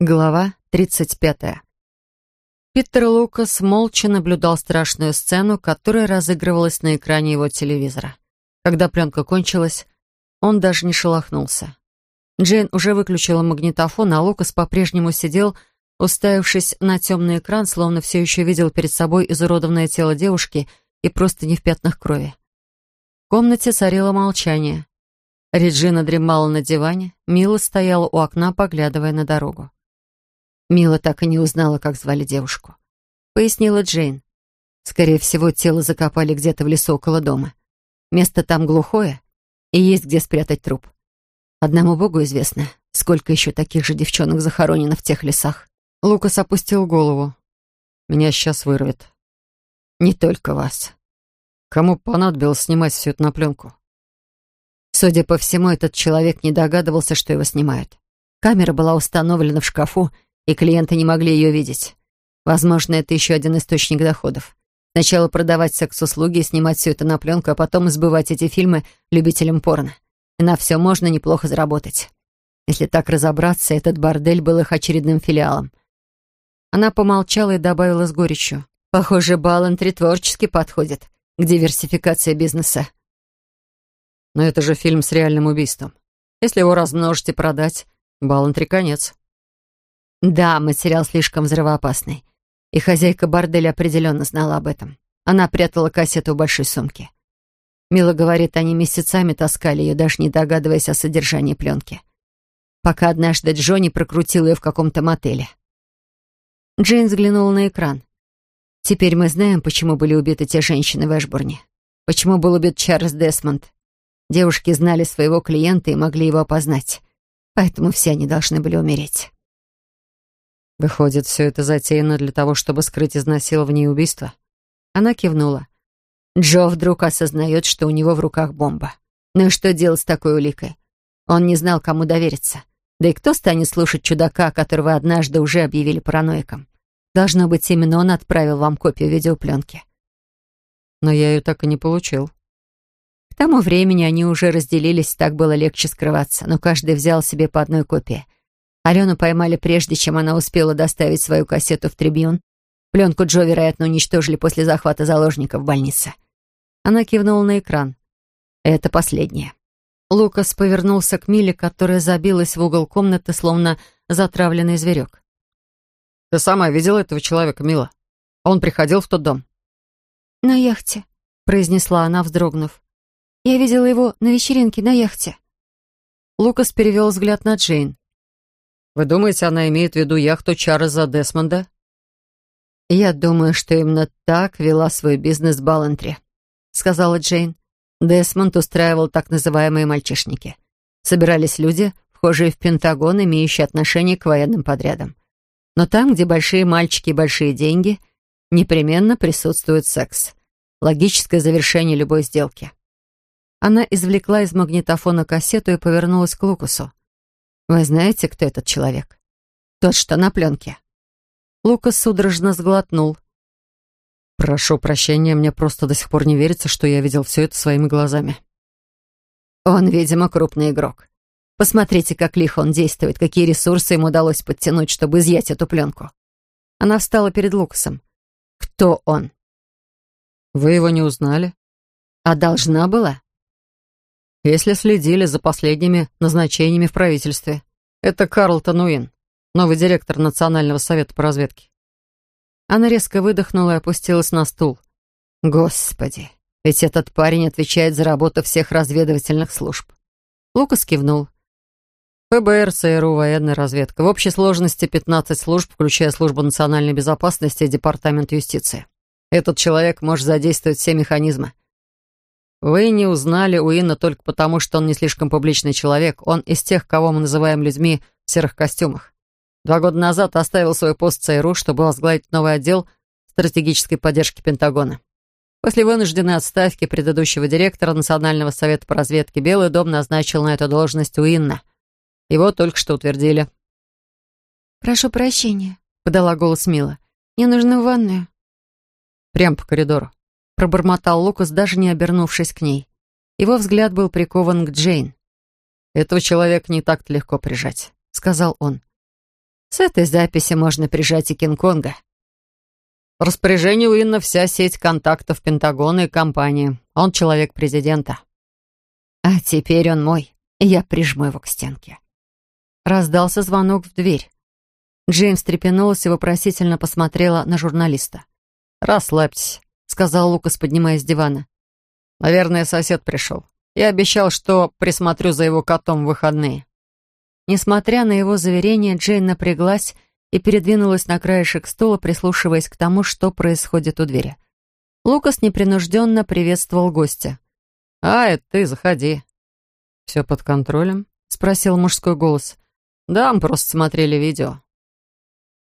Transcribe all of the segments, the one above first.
Глава 35. Питер Лукас молча наблюдал страшную сцену, которая разыгрывалась на экране его телевизора. Когда пленка кончилась, он даже не шелохнулся. Джейн уже выключила магнитофон, а Лукас по-прежнему сидел, уставившись на темный экран, словно все еще видел перед собой изуродованное тело девушки и просто не в пятнах крови. В комнате царило молчание. Реджина дремала на диване, Мила стояла у окна, поглядывая на дорогу. Мила так и не узнала, как звали девушку. Пояснила Джейн. Скорее всего, тело закопали где-то в лесу около дома. Место там глухое, и есть где спрятать труп. Одному богу известно, сколько еще таких же девчонок захоронено в тех лесах. Лукас опустил голову. «Меня сейчас вырвет». «Не только вас. Кому понадобилось снимать всю эту на пленку?» Судя по всему, этот человек не догадывался, что его снимают. Камера была установлена в шкафу, и клиенты не могли ее видеть. Возможно, это еще один источник доходов. Сначала продавать секс-услуги и снимать все это на пленку, а потом избывать эти фильмы любителям порно. И на все можно неплохо заработать. Если так разобраться, этот бордель был их очередным филиалом. Она помолчала и добавила с горечью. Похоже, Балантри творчески подходит к диверсификации бизнеса. Но это же фильм с реальным убийством. Если его размножить и продать, Балантри конец. Да, материал слишком взрывоопасный. И хозяйка борделя определенно знала об этом. Она прятала кассету в большой сумке. Мила говорит, они месяцами таскали ее, даже не догадываясь о содержании пленки. Пока однажды Джонни прокрутил ее в каком-то мотеле. Джейн взглянула на экран. Теперь мы знаем, почему были убиты те женщины в Эшбурне. Почему был убит Чарльз Десмонд. Девушки знали своего клиента и могли его опознать. Поэтому все они должны были умереть. Выходит, все это затеяно для того, чтобы скрыть изнасилование и убийство? Она кивнула. Джо вдруг осознает, что у него в руках бомба. Ну и что делать с такой уликой? Он не знал, кому довериться. Да и кто станет слушать чудака, которого однажды уже объявили параноиком? Должно быть, именно он отправил вам копию видеопленки. Но я ее так и не получил. К тому времени они уже разделились, так было легче скрываться, но каждый взял себе по одной копии — Алену поймали прежде, чем она успела доставить свою кассету в трибюн. Пленку Джо, вероятно, уничтожили после захвата заложника в больнице. Она кивнула на экран. Это последнее. Лукас повернулся к Миле, которая забилась в угол комнаты, словно затравленный зверек. «Ты сама видела этого человека, Мила? Он приходил в тот дом?» «На яхте», — произнесла она, вздрогнув. «Я видела его на вечеринке на яхте». Лукас перевел взгляд на Джейн. Вы думаете, она имеет в виду яхту Чарльза Десмонда? Я думаю, что именно так вела свой бизнес Балантри, сказала Джейн. Десмонд устраивал так называемые мальчишники. Собирались люди, вхожие в Пентагон, имеющие отношение к военным подрядам. Но там, где большие мальчики и большие деньги, непременно присутствует секс. Логическое завершение любой сделки. Она извлекла из магнитофона кассету и повернулась к Лукасу. Вы знаете, кто этот человек? Тот, что на пленке. Лукас судорожно сглотнул. Прошу прощения, мне просто до сих пор не верится, что я видел все это своими глазами. Он, видимо, крупный игрок. Посмотрите, как лихо он действует, какие ресурсы ему удалось подтянуть, чтобы изъять эту пленку. Она встала перед Лукасом. Кто он? Вы его не узнали? А должна была? Если следили за последними назначениями в правительстве. Это Карлтон Уин, новый директор Национального совета по разведке. Она резко выдохнула и опустилась на стул. Господи, ведь этот парень отвечает за работу всех разведывательных служб. Лукас кивнул. ФБР, ЦРУ, военная разведка. В общей сложности 15 служб, включая службу национальной безопасности и департамент юстиции. Этот человек может задействовать все механизмы. Вы не узнали Уинна только потому, что он не слишком публичный человек. Он из тех, кого мы называем людьми в серых костюмах. Два года назад оставил свой пост ЦРУ, чтобы возглавить новый отдел стратегической поддержки Пентагона. После вынужденной отставки предыдущего директора Национального совета по разведке Белый дом назначил на эту должность Уинна. Его только что утвердили. «Прошу прощения», — подала голос Мила. «Мне нужно в ванную». «Прямо по коридору» пробормотал Лукас, даже не обернувшись к ней. Его взгляд был прикован к Джейн. «Этого человека не так легко прижать», — сказал он. С этой записи можно прижать и Кинг-Конга. В распоряжении Уинна вся сеть контактов Пентагона и компании. Он человек президента. А теперь он мой, и я прижму его к стенке. Раздался звонок в дверь. Джеймс трепенулась и вопросительно посмотрела на журналиста. «Расслабьтесь», — сказал Лукас, поднимаясь с дивана. «Наверное, сосед пришел. Я обещал, что присмотрю за его котом в выходные». Несмотря на его заверение, Джейн напряглась и передвинулась на краешек стула, прислушиваясь к тому, что происходит у двери. Лукас непринужденно приветствовал гостя. «А, это ты, заходи». «Все под контролем?» — спросил мужской голос. «Да, мы просто смотрели видео».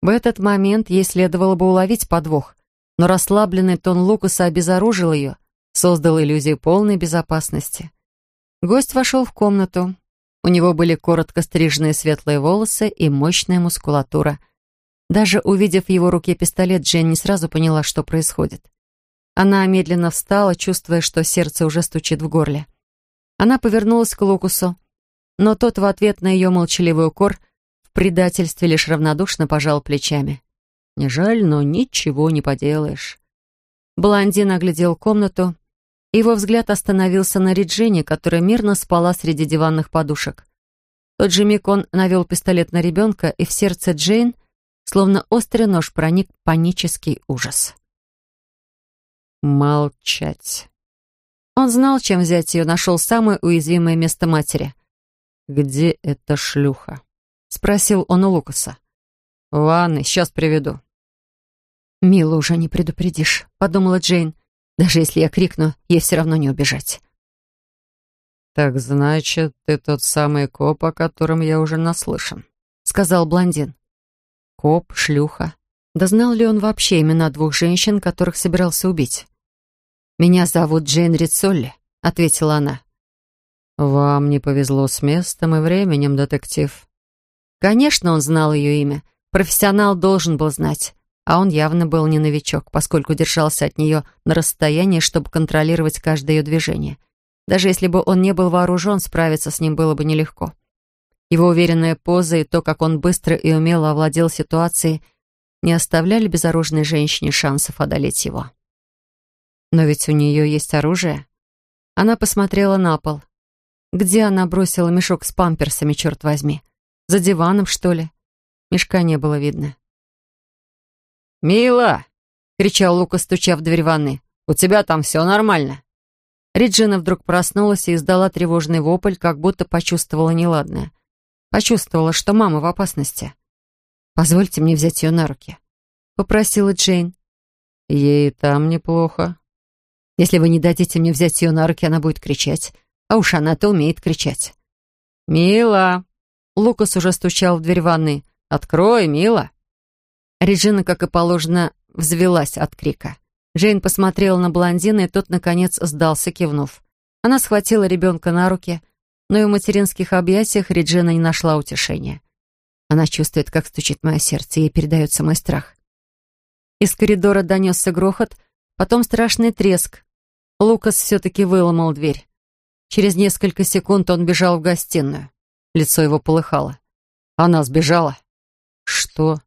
В этот момент ей следовало бы уловить подвох, но расслабленный тон Лукаса обезоружил ее, создал иллюзию полной безопасности. Гость вошел в комнату, у него были коротко стриженные светлые волосы и мощная мускулатура. Даже увидев в его руке пистолет, Джен не сразу поняла, что происходит. Она медленно встала, чувствуя, что сердце уже стучит в горле. Она повернулась к Лукусу, но тот в ответ на ее молчаливый укор в предательстве лишь равнодушно пожал плечами. «Не жаль, но ничего не поделаешь». Блондин оглядел комнату, его взгляд остановился на Реджине, которая мирно спала среди диванных подушек. Тот же миг он навел пистолет на ребенка, и в сердце Джейн, словно острый нож, проник панический ужас. Молчать. Он знал, чем взять ее, нашел самое уязвимое место матери. «Где эта шлюха?» — спросил он у Лукаса. «В сейчас приведу». «Милу уже не предупредишь», — подумала Джейн. Даже если я крикну, ей все равно не убежать. «Так значит, ты тот самый коп, о котором я уже наслышан», — сказал блондин. «Коп, шлюха. Да знал ли он вообще имена двух женщин, которых собирался убить?» «Меня зовут Джейн Рицолли», — ответила она. «Вам не повезло с местом и временем, детектив». Конечно, он знал ее имя. Профессионал должен был знать. А он явно был не новичок, поскольку держался от нее на расстоянии, чтобы контролировать каждое ее движение. Даже если бы он не был вооружен, справиться с ним было бы нелегко. Его уверенная поза и то, как он быстро и умело овладел ситуацией, не оставляли безоружной женщине шансов одолеть его. Но ведь у нее есть оружие. Она посмотрела на пол. Где она бросила мешок с памперсами, черт возьми? За диваном, что ли? Мешка не было видно. «Мила!» — кричал Лука, стуча в дверь ванны. «У тебя там все нормально?» Реджина вдруг проснулась и издала тревожный вопль, как будто почувствовала неладное. Почувствовала, что мама в опасности. «Позвольте мне взять ее на руки», — попросила Джейн. «Ей там неплохо». «Если вы не дадите мне взять ее на руки, она будет кричать. А уж она-то умеет кричать». «Мила!» Лукас уже стучал в дверь ванны. «Открой, Мила!» Реджина, как и положено, взвелась от крика. Джейн посмотрела на блондина, и тот, наконец, сдался, кивнув. Она схватила ребенка на руки, но и в материнских объятиях Реджина не нашла утешения. Она чувствует, как стучит мое сердце, ей передается мой страх. Из коридора донесся грохот, потом страшный треск. Лукас все-таки выломал дверь. Через несколько секунд он бежал в гостиную. Лицо его полыхало. Она сбежала. Что?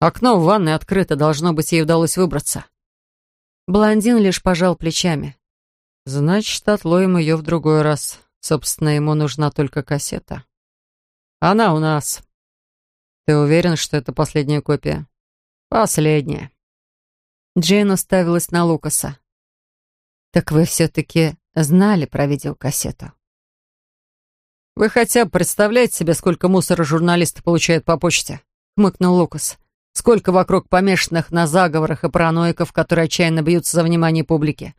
Окно в ванной открыто, должно быть, ей удалось выбраться. Блондин лишь пожал плечами. Значит, отловим ее в другой раз. Собственно, ему нужна только кассета. Она у нас. Ты уверен, что это последняя копия? Последняя. Джейн уставилась на Лукаса. «Так вы все-таки знали про видеокассету?» «Вы хотя бы представляете себе, сколько мусора журналисты получают по почте?» — хмыкнул Лукас. Сколько вокруг помешанных на заговорах и параноиков, которые отчаянно бьются за внимание публики.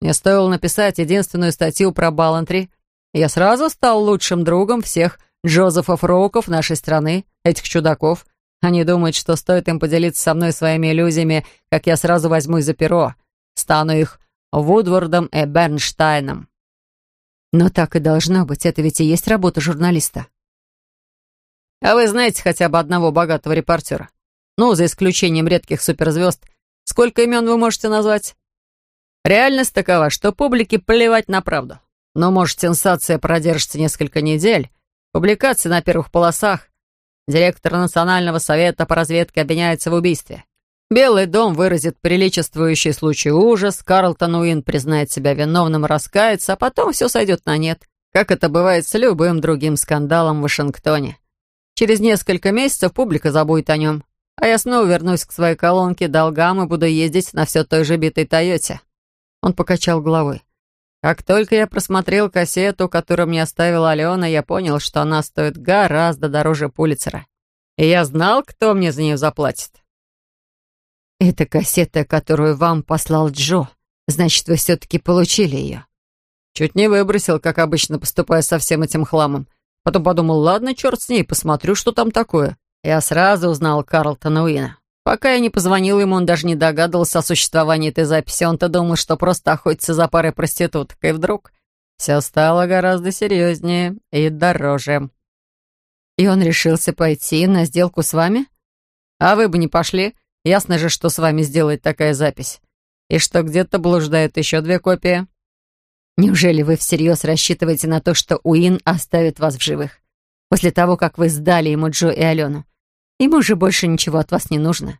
Мне стоило написать единственную статью про Балантри, я сразу стал лучшим другом всех Джозефов Роуков нашей страны, этих чудаков. Они думают, что стоит им поделиться со мной своими иллюзиями, как я сразу возьмусь за перо. Стану их Вудвардом и Бернштайном. Но так и должно быть, это ведь и есть работа журналиста. А вы знаете хотя бы одного богатого репортера? Ну, за исключением редких суперзвезд. Сколько имен вы можете назвать? Реальность такова, что публике плевать на правду. Но, может, сенсация продержится несколько недель, публикации на первых полосах, Директор Национального совета по разведке обвиняется в убийстве. Белый дом выразит приличествующий случай ужас, Карлтон Уин признает себя виновным раскается, а потом все сойдет на нет, как это бывает с любым другим скандалом в Вашингтоне. Через несколько месяцев публика забудет о нем, а я снова вернусь к своей колонке, долгам и буду ездить на все той же битой Тойоте. Он покачал головой. Как только я просмотрел кассету, которую мне оставила Алена, я понял, что она стоит гораздо дороже Пулицера. И я знал, кто мне за нее заплатит. «Это кассета, которую вам послал Джо. Значит, вы все-таки получили ее?» Чуть не выбросил, как обычно, поступая со всем этим хламом. Потом подумал, ладно, черт с ней, посмотрю, что там такое. Я сразу узнал Карлтона Уина. Пока я не позвонил ему, он даже не догадывался о существовании этой записи. Он-то думал, что просто охотится за парой проституток. И вдруг все стало гораздо серьезнее и дороже. И он решился пойти на сделку с вами? А вы бы не пошли. Ясно же, что с вами сделает такая запись. И что где-то блуждают еще две копии. Неужели вы всерьез рассчитываете на то, что Уин оставит вас в живых? После того, как вы сдали ему Джо и Алену? Ему же больше ничего от вас не нужно.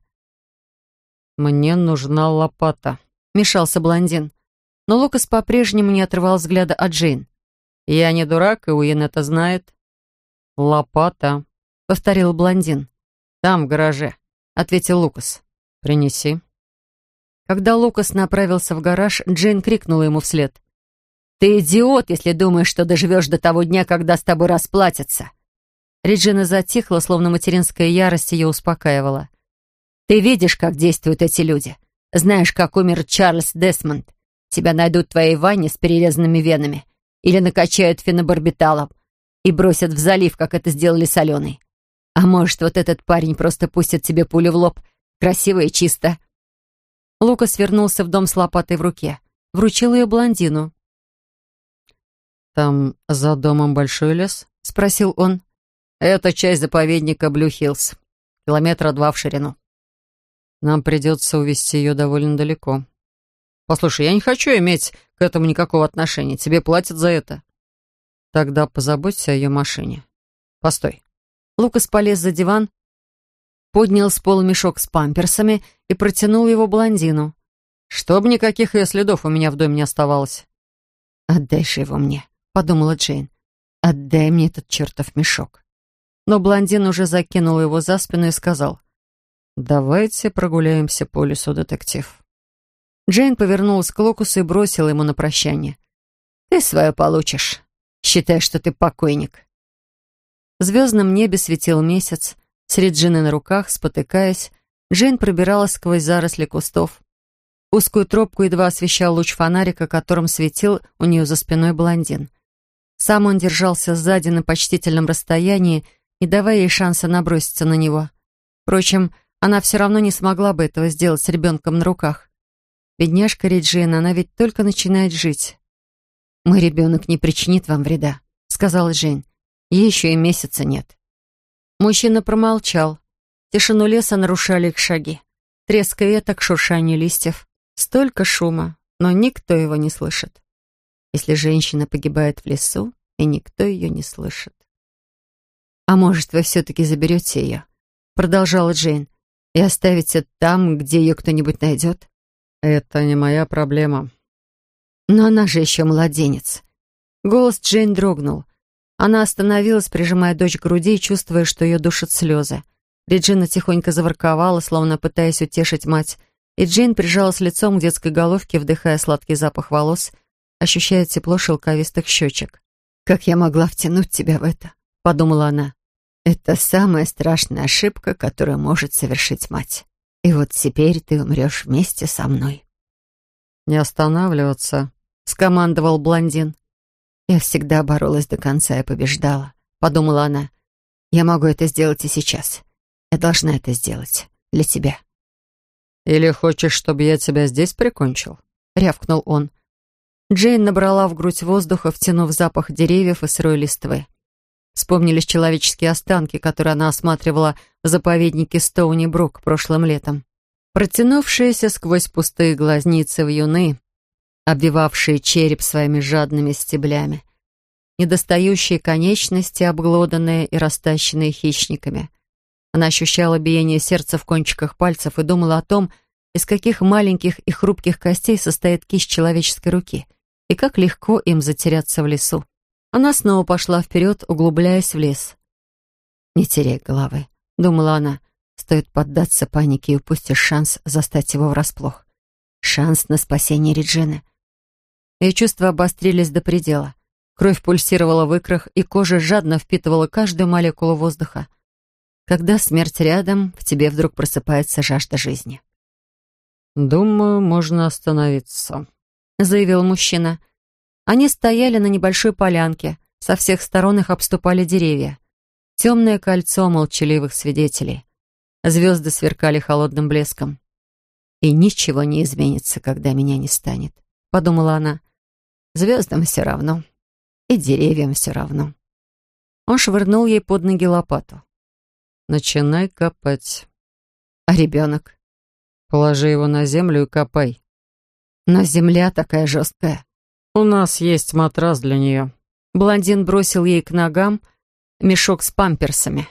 «Мне нужна лопата», — мешался блондин. Но Лукас по-прежнему не отрывал взгляда от Джейн. «Я не дурак, и Уин это знает». «Лопата», — повторил блондин. «Там, в гараже», — ответил Лукас. «Принеси». Когда Лукас направился в гараж, Джейн крикнула ему вслед. «Ты идиот, если думаешь, что доживешь до того дня, когда с тобой расплатятся!» Реджина затихла, словно материнская ярость ее успокаивала. «Ты видишь, как действуют эти люди. Знаешь, как умер Чарльз Десмонд. Тебя найдут в твоей ванне с перерезанными венами. Или накачают фенобарбиталом и бросят в залив, как это сделали с Аленой. А может, вот этот парень просто пустит тебе пулю в лоб. Красиво и чисто». Лукас вернулся в дом с лопатой в руке. Вручил ее блондину. «Там за домом большой лес?» — спросил он. «Это часть заповедника Блю-Хиллз. Километра два в ширину. Нам придется увезти ее довольно далеко. Послушай, я не хочу иметь к этому никакого отношения. Тебе платят за это. Тогда позаботься о ее машине. Постой». Лукас полез за диван, поднял с пола мешок с памперсами и протянул его блондину. «Чтоб никаких ее следов у меня в доме не оставалось». «Отдай же его мне», — подумала Джейн. «Отдай мне этот чертов мешок». Но блондин уже закинул его за спину и сказал. «Давайте прогуляемся по лесу, детектив». Джейн повернулась к Локусу и бросила ему на прощание. «Ты свое получишь. Считай, что ты покойник». В звездном небе светил месяц. С Реджиной на руках, спотыкаясь, Джейн пробиралась сквозь заросли кустов. Узкую тропку едва освещал луч фонарика, которым светил у нее за спиной блондин. Сам он держался сзади на почтительном расстоянии, не давая ей шанса наброситься на него. Впрочем, она все равно не смогла бы этого сделать с ребенком на руках. Бедняжка Реджина, она ведь только начинает жить. «Мой ребенок не причинит вам вреда», — сказала Джейн. «Ей еще и месяца нет». Мужчина промолчал. Тишину леса нарушали их шаги. Треск веток, шуршание листьев. Столько шума, но никто его не слышит если женщина погибает в лесу, и никто ее не слышит. «А может, вы все-таки заберете ее?» — продолжала Джейн. «И оставите там, где ее кто-нибудь найдет?» «Это не моя проблема». «Но она же еще младенец». Голос Джейн дрогнул. Она остановилась, прижимая дочь к груди и чувствуя, что ее душат слезы. Реджина тихонько заворковала, словно пытаясь утешить мать, и Джейн прижалась лицом к детской головке, вдыхая сладкий запах волос ощущая тепло шелковистых щечек. «Как я могла втянуть тебя в это?» — подумала она. «Это самая страшная ошибка, которую может совершить мать. И вот теперь ты умрешь вместе со мной». «Не останавливаться», — скомандовал блондин. «Я всегда боролась до конца и побеждала», — подумала она. «Я могу это сделать и сейчас. Я должна это сделать. Для тебя». «Или хочешь, чтобы я тебя здесь прикончил?» — рявкнул он. Джейн набрала в грудь воздуха, втянув запах деревьев и сырой листвы. Вспомнились человеческие останки, которые она осматривала в заповеднике Стоуни Брук прошлым летом. Протянувшиеся сквозь пустые глазницы в юны, обвивавшие череп своими жадными стеблями. недостающие конечности, обглоданные и растащенные хищниками. Она ощущала биение сердца в кончиках пальцев и думала о том, из каких маленьких и хрупких костей состоит кисть человеческой руки, и как легко им затеряться в лесу. Она снова пошла вперед, углубляясь в лес. «Не теряй головы», — думала она, — «стоит поддаться панике и упустишь шанс застать его врасплох. Шанс на спасение Реджины». Ее чувства обострились до предела. Кровь пульсировала в икрах, и кожа жадно впитывала каждую молекулу воздуха. Когда смерть рядом, в тебе вдруг просыпается жажда жизни. «Думаю, можно остановиться», — заявил мужчина. Они стояли на небольшой полянке, со всех сторон их обступали деревья. Темное кольцо молчаливых свидетелей. Звезды сверкали холодным блеском. «И ничего не изменится, когда меня не станет», — подумала она. «Звездам все равно, и деревьям все равно». Он швырнул ей под ноги лопату. «Начинай копать». «А ребенок?» Положи его на землю и копай. Но земля такая жесткая. У нас есть матрас для нее. Блондин бросил ей к ногам мешок с памперсами.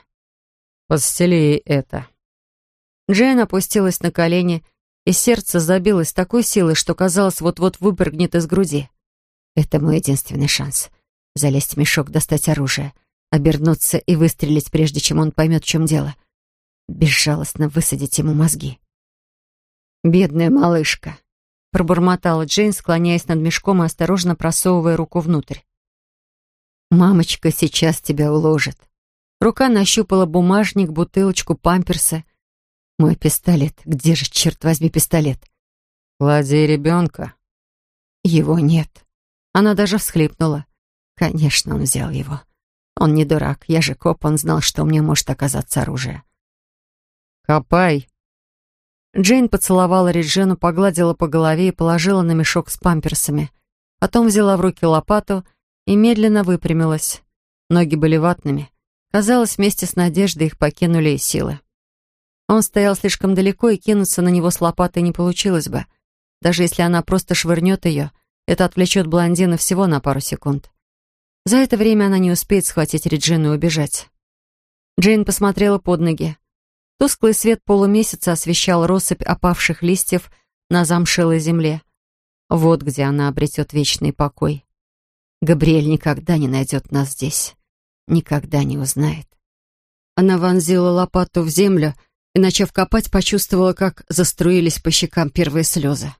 Подстели ей это. Джейн опустилась на колени, и сердце забилось такой силой, что казалось, вот-вот выпрыгнет из груди. Это мой единственный шанс. Залезть в мешок, достать оружие, обернуться и выстрелить, прежде чем он поймет, в чем дело. Безжалостно высадить ему мозги. «Бедная малышка», — пробормотала Джейн, склоняясь над мешком и осторожно просовывая руку внутрь. «Мамочка сейчас тебя уложит». Рука нащупала бумажник, бутылочку, памперсы. «Мой пистолет. Где же, черт возьми, пистолет?» «Клади ребенка». «Его нет». Она даже всхлипнула. «Конечно, он взял его. Он не дурак. Я же коп, он знал, что у меня может оказаться оружие». «Копай», Джейн поцеловала Реджину, погладила по голове и положила на мешок с памперсами. Потом взяла в руки лопату и медленно выпрямилась. Ноги были ватными. Казалось, вместе с Надеждой их покинули и силы. Он стоял слишком далеко, и кинуться на него с лопатой не получилось бы. Даже если она просто швырнет ее, это отвлечет блондина всего на пару секунд. За это время она не успеет схватить Реджину и убежать. Джейн посмотрела под ноги. Тусклый свет полумесяца освещал россыпь опавших листьев на замшелой земле. Вот где она обретет вечный покой. Габриэль никогда не найдет нас здесь. Никогда не узнает. Она вонзила лопату в землю и, начав копать, почувствовала, как заструились по щекам первые слезы.